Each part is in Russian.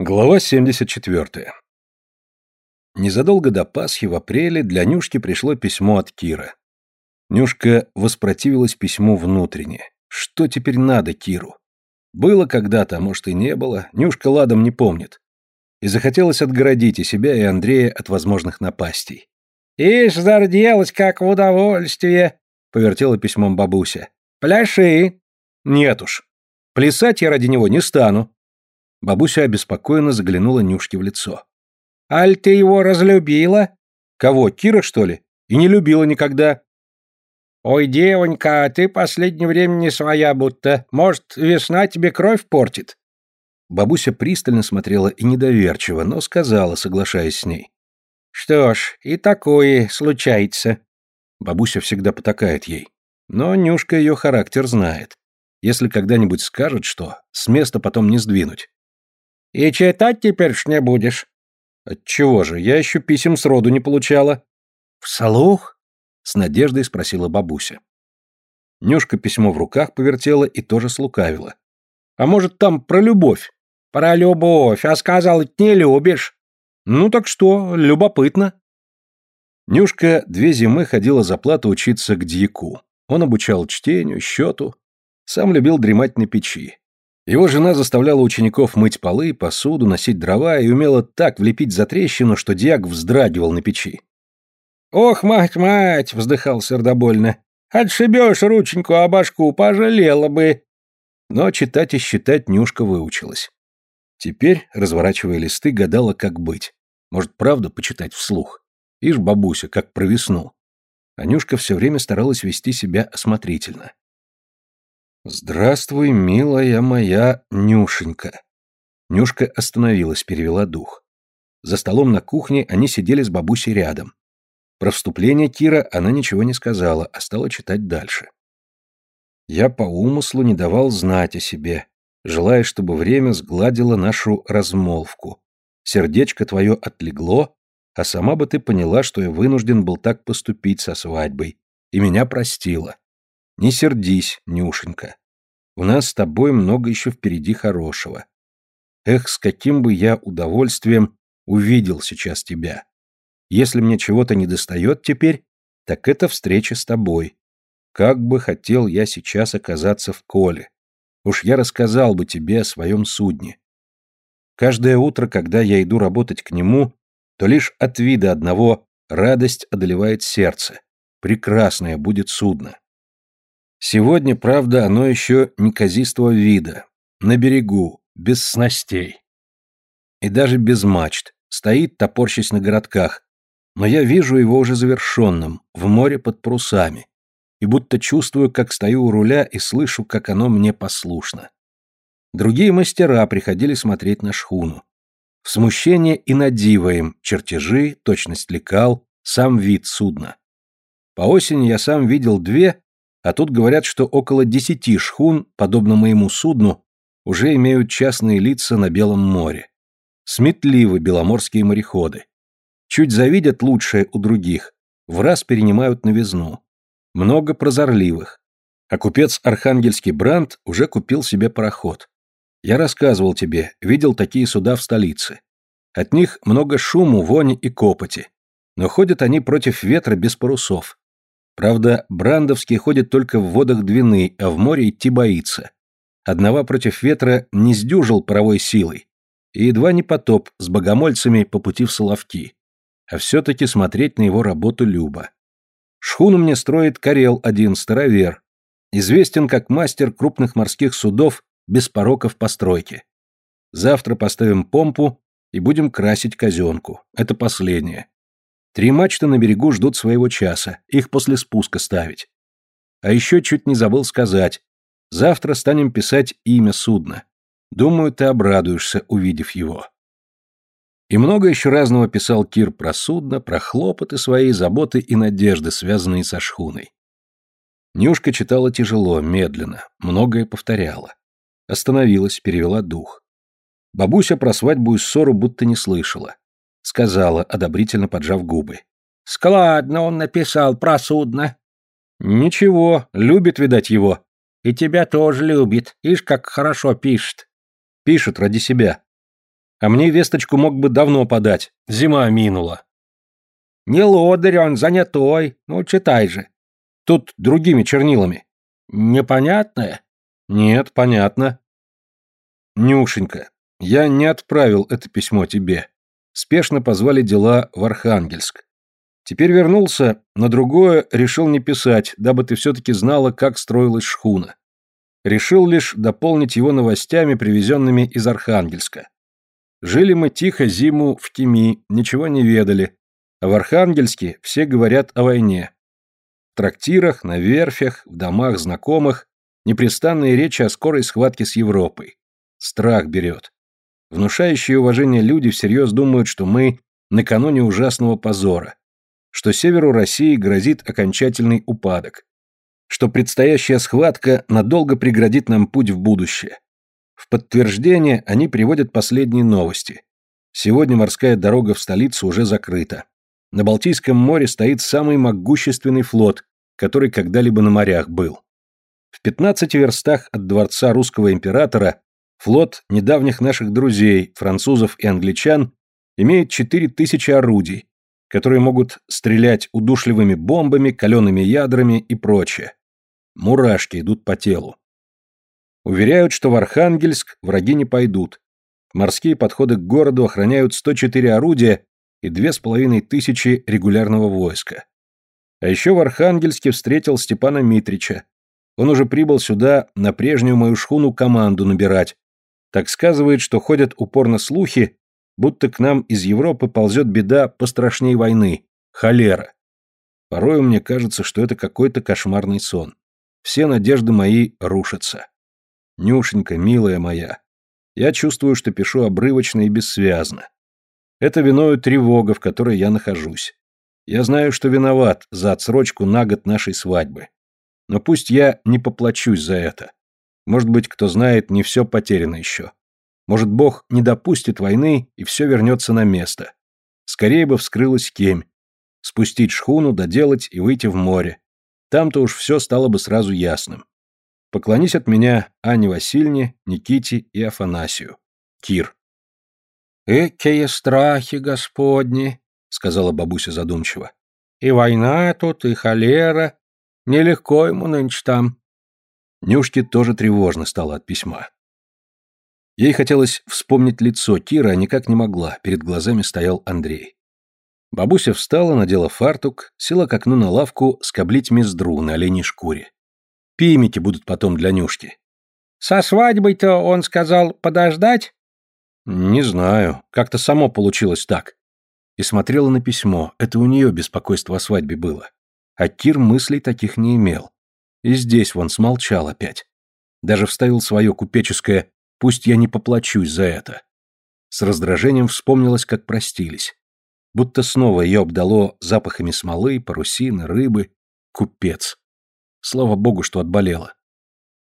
Глава 74. Незадолго до Пасхи в апреле для Нюшки пришло письмо от Кира. Нюшка воспротивилась письму внутренне. Что теперь надо Киру? Было когда-то, а может и не было, Нюшка ладом не помнит. И захотелось отгородить и себя, и Андрея от возможных напастей. «Ишь, зарделась, как в удовольствие!» — повертела письмом бабуся. «Пляши!» «Нет уж. Плясать я ради него не стану. Бабуся обеспокоенно заглянула Нюшке в лицо. «Аль ты его разлюбила?» «Кого, Кира, что ли? И не любила никогда». «Ой, девонька, ты последнее время не своя будто. Может, весна тебе кровь портит?» Бабуся пристально смотрела и недоверчиво, но сказала, соглашаясь с ней. «Что ж, и такое случается». Бабуся всегда потакает ей. Но Нюшка ее характер знает. Если когда-нибудь скажет что, с места потом не сдвинуть. И читать теперь ж не будешь? Отчего же, я еще писем с роду не получала. Вслух? С надеждой спросила бабуся. Нюшка письмо в руках повертела и тоже слукавила. А может, там про любовь? Про любовь, а сказал, не любишь. Ну так что, любопытно. Нюшка две зимы ходила за плату учиться к дьяку. Он обучал чтению, счету. Сам любил дремать на печи. Его жена заставляла учеников мыть полы, посуду, носить дрова и умела так влепить за трещину, что диак вздрагивал на печи. «Ох, мать-мать!» — вздыхал сердобольно. «Отшибешь рученьку, а башку пожалела бы!» Но читать и считать Нюшка выучилась. Теперь, разворачивая листы, гадала, как быть. Может, правда почитать вслух? Ишь, бабуся, как про весну. Анюшка все время старалась вести себя осмотрительно. «Здравствуй, милая моя Нюшенька». Нюшка остановилась, перевела дух. За столом на кухне они сидели с бабусей рядом. Про вступление Кира она ничего не сказала, а стала читать дальше. «Я по умыслу не давал знать о себе, желая, чтобы время сгладило нашу размолвку. Сердечко твое отлегло, а сама бы ты поняла, что я вынужден был так поступить со свадьбой, и меня простила. Не сердись, Нюшенька. У нас с тобой много еще впереди хорошего. Эх, с каким бы я удовольствием увидел сейчас тебя. Если мне чего-то недостает теперь, так это встреча с тобой. Как бы хотел я сейчас оказаться в коле. Уж я рассказал бы тебе о своем судне. Каждое утро, когда я иду работать к нему, то лишь от вида одного радость одолевает сердце. Прекрасное будет судно. Сегодня, правда, оно еще неказистого вида, на берегу, без снастей. И даже без мачт, стоит, топорщись на городках, но я вижу его уже завершенным, в море под парусами, и будто чувствую, как стою у руля и слышу, как оно мне послушно. Другие мастера приходили смотреть на шхуну. В смущение и надиво им чертежи, точность лекал, сам вид судна. По осени я сам видел две, а тут говорят, что около десяти шхун, подобно моему судну, уже имеют частные лица на Белом море. Сметливы беломорские мореходы. Чуть завидят лучшее у других, в раз перенимают новизну. Много прозорливых. А купец Архангельский Бранд уже купил себе пароход. Я рассказывал тебе, видел такие суда в столице. От них много шуму, вони и копоти. Но ходят они против ветра без парусов. Правда, Брандовский ходит только в водах Двины, а в море идти боится. Одного против ветра не сдюжил паровой силой. И едва не потоп с богомольцами по пути в Соловки. А все-таки смотреть на его работу любо. Шхуну мне строит Карел один, старовер. Известен как мастер крупных морских судов без пороков постройки. Завтра поставим помпу и будем красить казенку. Это последнее. Три мачты на берегу ждут своего часа, их после спуска ставить. А еще чуть не забыл сказать. Завтра станем писать имя судна. Думаю, ты обрадуешься, увидев его. И много еще разного писал Кир про судно, про хлопоты свои, заботы и надежды, связанные со шхуной. Нюшка читала тяжело, медленно, многое повторяла. Остановилась, перевела дух. Бабуся про свадьбу и ссору будто не слышала сказала, одобрительно поджав губы. «Складно он написал про судно». «Ничего, любит, видать, его». «И тебя тоже любит. Ишь, как хорошо пишет». «Пишет ради себя». А мне весточку мог бы давно подать. Зима минула. Не лодырь он, занятой. Ну, читай же. Тут другими чернилами. Непонятное? Нет, понятно. Нюшенька, я не отправил это письмо тебе. Спешно позвали дела в Архангельск. Теперь вернулся, на другое решил не писать, дабы ты все-таки знала, как строилась шхуна. Решил лишь дополнить его новостями, привезенными из Архангельска. Жили мы тихо зиму в Тими, ничего не ведали, а в Архангельске все говорят о войне. В трактирах, на верфях, в домах знакомых непрестанные речи о скорой схватке с Европой. Страх берет. Внушающие уважение люди всерьез думают, что мы накануне ужасного позора что северу России грозит окончательный упадок, что предстоящая схватка надолго преградит нам путь в будущее. В подтверждение они приводят последние новости. Сегодня морская дорога в столицу уже закрыта. На Балтийском море стоит самый могущественный флот, который когда-либо на морях был. В 15 верстах от дворца русского императора флот недавних наших друзей, французов и англичан, имеет 4000 орудий, которые могут стрелять удушливыми бомбами, калеными ядрами и прочее. Мурашки идут по телу. Уверяют, что в Архангельск враги не пойдут. Морские подходы к городу охраняют 104 орудия и 2500 регулярного войска. А еще в Архангельске встретил Степана Митрича. Он уже прибыл сюда на прежнюю мою шхуну команду набирать. Так сказывает, что ходят упорно слухи, будто к нам из Европы ползет беда пострашней войны – холера. Порою мне кажется, что это какой-то кошмарный сон. Все надежды мои рушатся. Нюшенька, милая моя, я чувствую, что пишу обрывочно и бессвязно. Это виною тревога, в которой я нахожусь. Я знаю, что виноват за отсрочку на год нашей свадьбы. Но пусть я не поплачусь за это. Может быть, кто знает, не все потеряно еще. Может, Бог не допустит войны, и все вернется на место. Скорее бы вскрылась кемь. Спустить шхуну, доделать и выйти в море. Там-то уж все стало бы сразу ясным. Поклонись от меня Анне Васильевне, Никите и Афанасию. Кир. «Экие страхи господни», — сказала бабуся задумчиво. «И война тут, и холера. Нелегко ему нынче там». Нюшке тоже тревожно стало от письма. Ей хотелось вспомнить лицо Кира, а никак не могла, перед глазами стоял Андрей. Бабуся встала, надела фартук, села к окну на лавку скоблить мездру на оленей шкуре. Пимики будут потом для Нюшки. «Со свадьбой-то, он сказал, подождать?» «Не знаю, как-то само получилось так». И смотрела на письмо, это у нее беспокойство о свадьбе было. А Кир мыслей таких не имел. И здесь вон смолчал опять. Даже вставил свое купеческое Пусть я не поплачусь за это. С раздражением вспомнилось, как простились. Будто снова ее обдало запахами смолы, парусины, рыбы. Купец. Слава богу, что отболела.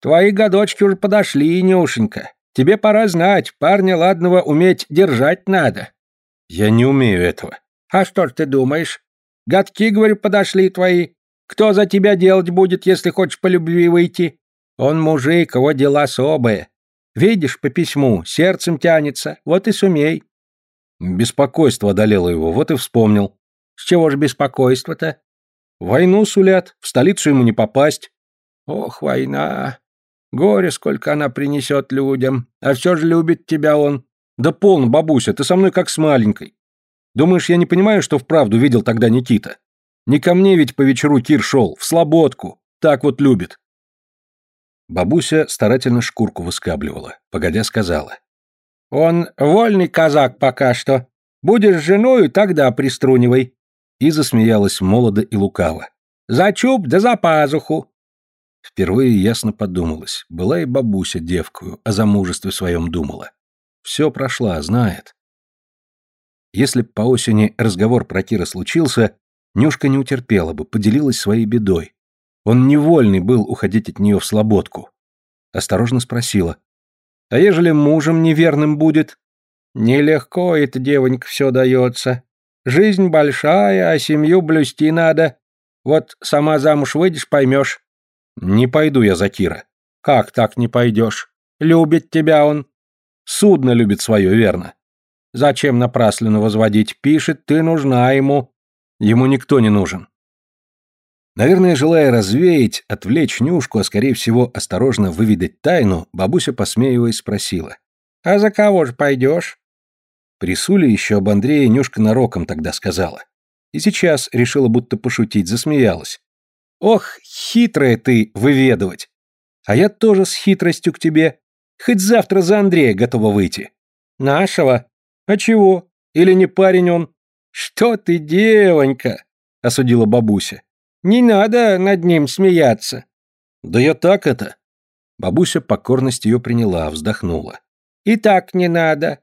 Твои годочки уже подошли, Нюшенька. Тебе пора знать, парня ладного уметь держать надо. Я не умею этого. А что ж ты думаешь? Годки, говорю, подошли твои. Кто за тебя делать будет, если хочешь по любви выйти? Он мужик, его дела особые. Видишь, по письму, сердцем тянется, вот и сумей. Беспокойство одолело его, вот и вспомнил. С чего же беспокойство-то? Войну сулят, в столицу ему не попасть. Ох, война. Горе, сколько она принесет людям. А все же любит тебя он. Да полно, бабуся, ты со мной как с маленькой. Думаешь, я не понимаю, что вправду видел тогда Никита? Не ко мне ведь по вечеру Кир шел, в слободку. Так вот любит. Бабуся старательно шкурку выскабливала, погодя сказала. «Он вольный казак пока что. Будешь женою, тогда приструнивай». И засмеялась молодо и лукаво. «За чуб да за пазуху». Впервые ясно подумалось. Была и бабуся девкую, о замужестве своем думала. Все прошла, знает. Если б по осени разговор про Кира случился, Нюшка не утерпела бы, поделилась своей бедой, он невольный был уходить от нее в слободку. Осторожно спросила. «А ежели мужем неверным будет?» «Нелегко это, девонька, все дается. Жизнь большая, а семью блюсти надо. Вот сама замуж выйдешь, поймешь». «Не пойду я за Кира». «Как так не пойдешь? Любит тебя он». «Судно любит свое, верно. Зачем напрасленно возводить? Пишет, ты нужна ему. Ему никто не нужен. Наверное, желая развеять, отвлечь Нюшку, а скорее всего осторожно выведать тайну, бабуся, посмеиваясь, спросила. «А за кого же пойдешь?» При Суле еще об Андрее Нюшка нароком тогда сказала. И сейчас решила будто пошутить, засмеялась. «Ох, хитрая ты, выведывать! А я тоже с хитростью к тебе. Хоть завтра за Андрея готова выйти». «Нашего? А чего? Или не парень он?» «Что ты, девонька?» — осудила бабуся. Не надо над ним смеяться. Да я так это. Бабуся покорность ее приняла, вздохнула. И так не надо.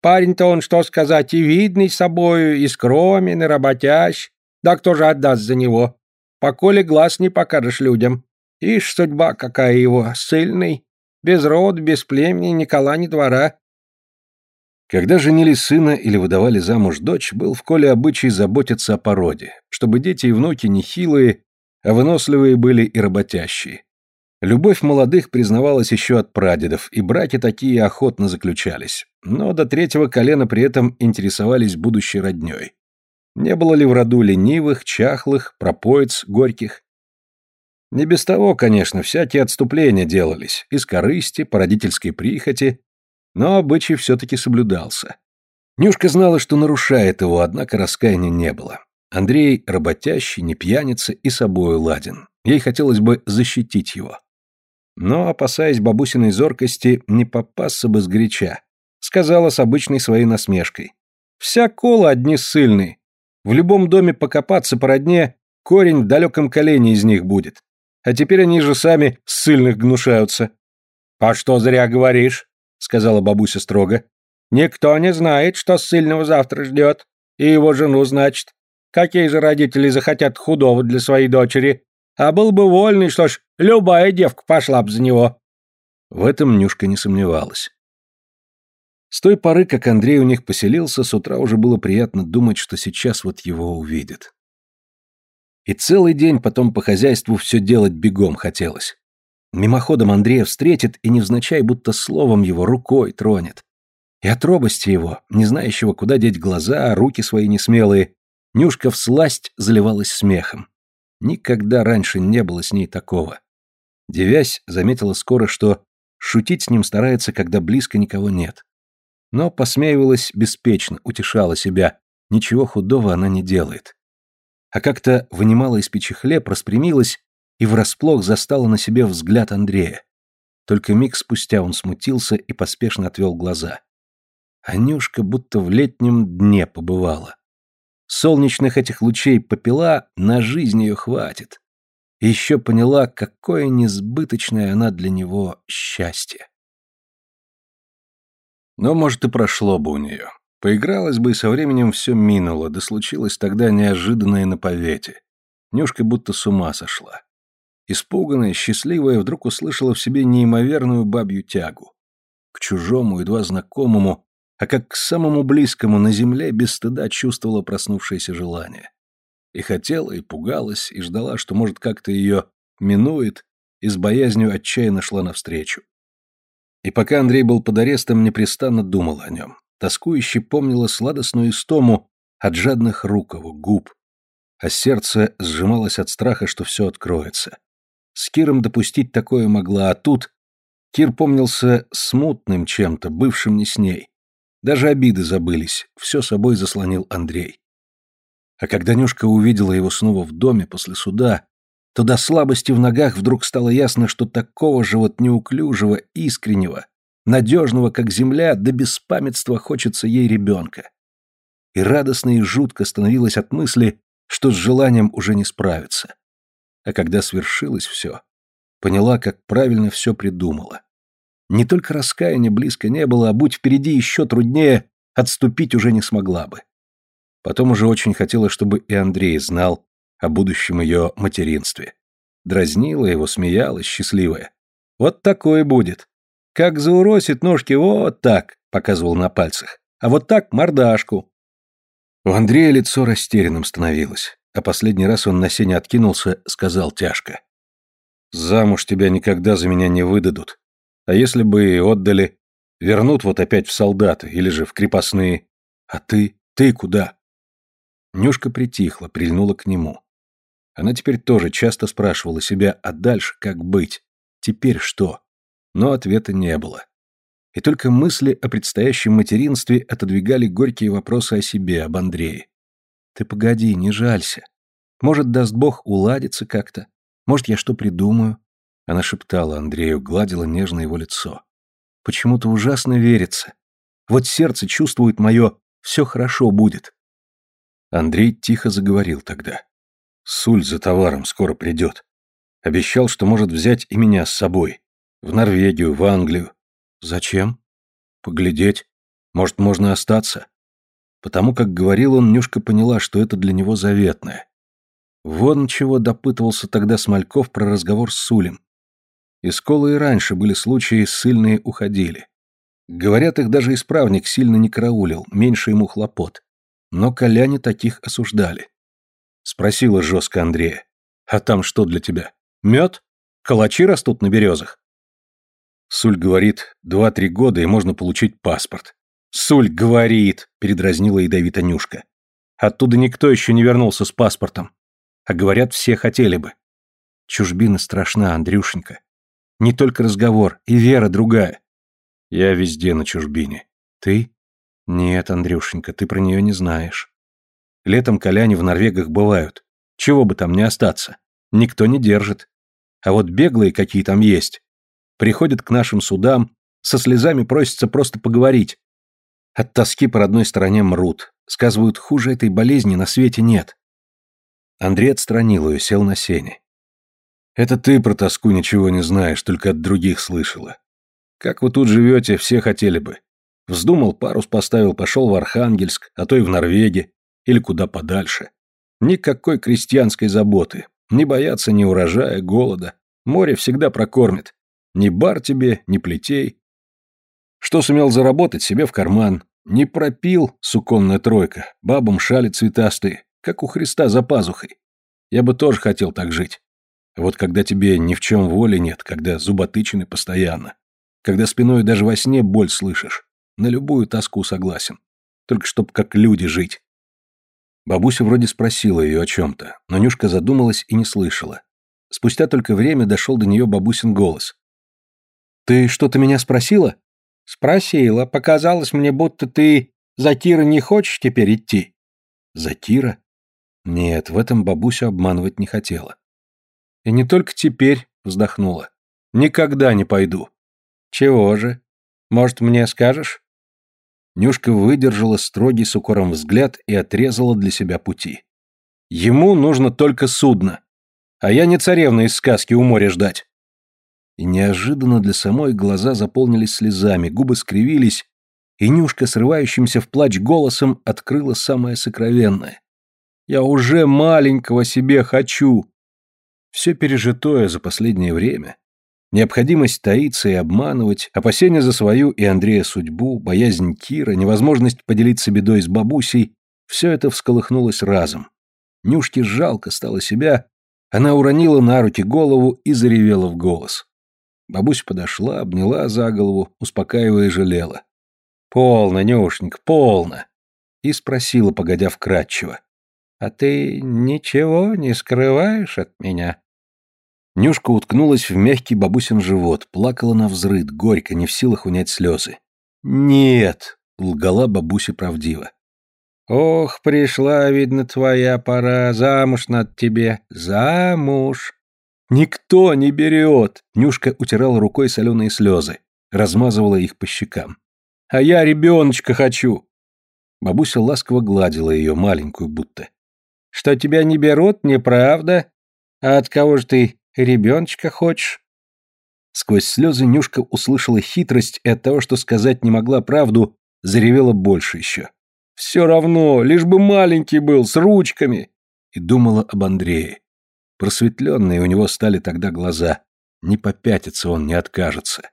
Парень-то он, что сказать, и видный собою, и скромен, и работящ. Да кто же отдаст за него? Поколе глаз не покажешь людям. Ишь, судьба какая его, сильный. Без род, без племени, ни кола, ни двора. Когда женили сына или выдавали замуж дочь, был в Коле обычай заботиться о породе, чтобы дети и внуки не хилые, а выносливые были и работящие. Любовь молодых признавалась еще от прадедов, и браки такие охотно заключались, но до третьего колена при этом интересовались будущей родней. Не было ли в роду ленивых, чахлых, пропоиц, горьких? Не без того, конечно, всякие отступления делались, из корысти, по родительской прихоти, но обычай все-таки соблюдался. Нюшка знала, что нарушает его, однако раскаяния не было. Андрей работящий, не пьяница и собою ладен. Ей хотелось бы защитить его. Но, опасаясь бабусиной зоркости, не попасться бы сгоряча, сказала с обычной своей насмешкой. «Вся кола одни ссыльные. В любом доме покопаться по родне, корень в далеком колене из них будет. А теперь они же сами ссыльных гнушаются». «А что зря говоришь?» — сказала бабуся строго. «Никто не знает, что ссыльного завтра ждет. И его жену, значит. Какие же родители захотят худого для своей дочери? А был бы вольный, что ж, любая девка пошла бы за него». В этом Нюшка не сомневалась. С той поры, как Андрей у них поселился, с утра уже было приятно думать, что сейчас вот его увидят. И целый день потом по хозяйству все делать бегом хотелось. Мимоходом Андрея встретит и невзначай будто словом его рукой тронет. И от робости его, не знающего, куда деть глаза, руки свои несмелые, Нюшка всласть заливалась смехом. Никогда раньше не было с ней такого. Девясь, заметила скоро, что шутить с ним старается, когда близко никого нет. Но посмеивалась беспечно, утешала себя. Ничего худого она не делает. А как-то вынимала из печи хлеб, распрямилась и врасплох застала на себе взгляд Андрея. Только миг спустя он смутился и поспешно отвел глаза. Анюшка будто в летнем дне побывала. Солнечных этих лучей попила, на жизнь ее хватит. Еще поняла, какое несбыточное она для него счастье. Но, может, и прошло бы у нее. Поигралась бы, и со временем все минуло, да случилось тогда неожиданное на повете. Нюшка будто с ума сошла. Испуганная, счастливая, вдруг услышала в себе неимоверную бабью тягу. К чужому, едва знакомому, а как к самому близкому на земле без стыда чувствовала проснувшееся желание. И хотела, и пугалась, и ждала, что, может, как-то ее минует, и с боязнью отчаянно шла навстречу. И пока Андрей был под арестом, непрестанно думал о нем. Тоскующе помнила сладостную истому от жадных рук губ. А сердце сжималось от страха, что все откроется. С Киром допустить такое могла, а тут... Кир помнился смутным чем-то, бывшим не с ней. Даже обиды забылись, все собой заслонил Андрей. А когда Нюшка увидела его снова в доме после суда, то до слабости в ногах вдруг стало ясно, что такого же вот неуклюжего, искреннего, надежного, как земля, до беспамятства хочется ей ребенка. И радостно и жутко становилось от мысли, что с желанием уже не справиться а когда свершилось все, поняла, как правильно все придумала. Не только раскаяния близко не было, а будь впереди еще труднее, отступить уже не смогла бы. Потом уже очень хотела, чтобы и Андрей знал о будущем ее материнстве. Дразнила его, смеялась, счастливая. Вот такое будет. Как зауросит ножки, вот так, показывал на пальцах. А вот так мордашку. У Андрея лицо растерянным становилось а последний раз он на сене откинулся, сказал тяжко. «Замуж тебя никогда за меня не выдадут. А если бы и отдали, вернут вот опять в солдаты или же в крепостные. А ты? Ты куда? Нюшка притихла, прильнула к нему. Она теперь тоже часто спрашивала себя, а дальше как быть? Теперь что? Но ответа не было. И только мысли о предстоящем материнстве отодвигали горькие вопросы о себе, об Андрее. Ты погоди, не жалься. Может, даст Бог, уладится как-то. Может, я что придумаю? Она шептала Андрею, гладила нежно его лицо. Почему-то ужасно верится. Вот сердце чувствует мое «все хорошо будет». Андрей тихо заговорил тогда. Суль за товаром скоро придет. Обещал, что может взять и меня с собой. В Норвегию, в Англию. Зачем? Поглядеть. Может, можно остаться? Потому как говорил он, Нюшка поняла, что это для него заветное. Вон чего допытывался тогда Смольков про разговор с Сулем. Из школы и раньше были случаи, ссыльные уходили. Говорят, их даже исправник сильно не караулил, меньше ему хлопот. Но коляне таких осуждали. Спросила жестко Андрея. «А там что для тебя? Мед? Калачи растут на березах?» Суль говорит, два-три года и можно получить паспорт. «Суль говорит», — передразнила ядовито Нюшка. «Оттуда никто еще не вернулся с паспортом. А говорят, все хотели бы». Чужбина страшна, Андрюшенька. Не только разговор, и вера другая. Я везде на чужбине. Ты? Нет, Андрюшенька, ты про нее не знаешь. Летом коляне в Норвегах бывают. Чего бы там не остаться. Никто не держит. А вот беглые какие там есть. Приходят к нашим судам, со слезами просятся просто поговорить. От тоски по родной стороне мрут. Сказывают, хуже этой болезни на свете нет. Андрей отстранил ее, сел на сене. Это ты про тоску ничего не знаешь, только от других слышала. Как вы тут живете, все хотели бы. Вздумал, парус поставил, пошел в Архангельск, а то и в Норвегии или куда подальше. Никакой крестьянской заботы. Не бояться ни урожая, голода. Море всегда прокормит. Ни бар тебе, ни плетей. Что сумел заработать себе в карман. Не пропил, суконная тройка, бабам шали цветастые, как у Христа за пазухой. Я бы тоже хотел так жить. Вот когда тебе ни в чем воли нет, когда зуботычины постоянно, когда спиной даже во сне боль слышишь, на любую тоску согласен. Только чтоб как люди жить. Бабуся вроде спросила ее о чем-то, но Нюшка задумалась и не слышала. Спустя только время дошел до нее бабусин голос. «Ты что-то меня спросила?» «Спросила. Показалось мне, будто ты за Тира не хочешь теперь идти». «За Тира?» Нет, в этом бабуся обманывать не хотела. «И не только теперь», — вздохнула. «Никогда не пойду». «Чего же? Может, мне скажешь?» Нюшка выдержала строгий с укором взгляд и отрезала для себя пути. «Ему нужно только судно, а я не царевна из сказки у моря ждать». И неожиданно для самой глаза заполнились слезами, губы скривились, и Нюшка, срывающимся в плач голосом, открыла самое сокровенное. «Я уже маленького себе хочу!» Все пережитое за последнее время, Необходимость таиться и обманывать, опасения за свою и Андрея судьбу, боязнь Кира, невозможность поделиться бедой с бабусей — все это всколыхнулось разом. Нюшке жалко стало себя, она уронила на руки голову и заревела в голос. Бабуся подошла, обняла за голову, успокаивая и жалела. «Полно, Нюшенька, полно!» И спросила, погодя вкратчиво. «А ты ничего не скрываешь от меня?» Нюшка уткнулась в мягкий бабусин живот, плакала на взрыд, горько, не в силах унять слезы. «Нет!» — лгала бабуся правдиво. «Ох, пришла, видно, твоя пора, замуж над тебе, замуж!» «Никто не берет!» — Нюшка утирала рукой соленые слезы, размазывала их по щекам. «А я ребеночка хочу!» Бабуся ласково гладила ее, маленькую будто. «Что тебя не берут, неправда? А от кого же ты Ребеночка хочешь?» Сквозь слезы Нюшка услышала хитрость и от того, что сказать не могла правду, заревела больше еще. «Все равно, лишь бы маленький был, с ручками!» И думала об Андрее. Просветленные у него стали тогда глаза. Не попятится он, не откажется.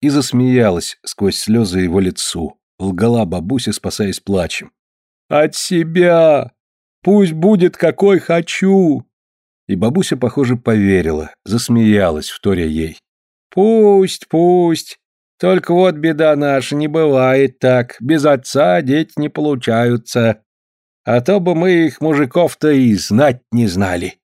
И засмеялась сквозь слезы его лицу. Лгала бабуся, спасаясь плачем. «От себя! Пусть будет, какой хочу!» И бабуся, похоже, поверила, засмеялась, вторя ей. «Пусть, пусть. Только вот беда наша, не бывает так. Без отца дети не получаются. А то бы мы их, мужиков-то, и знать не знали.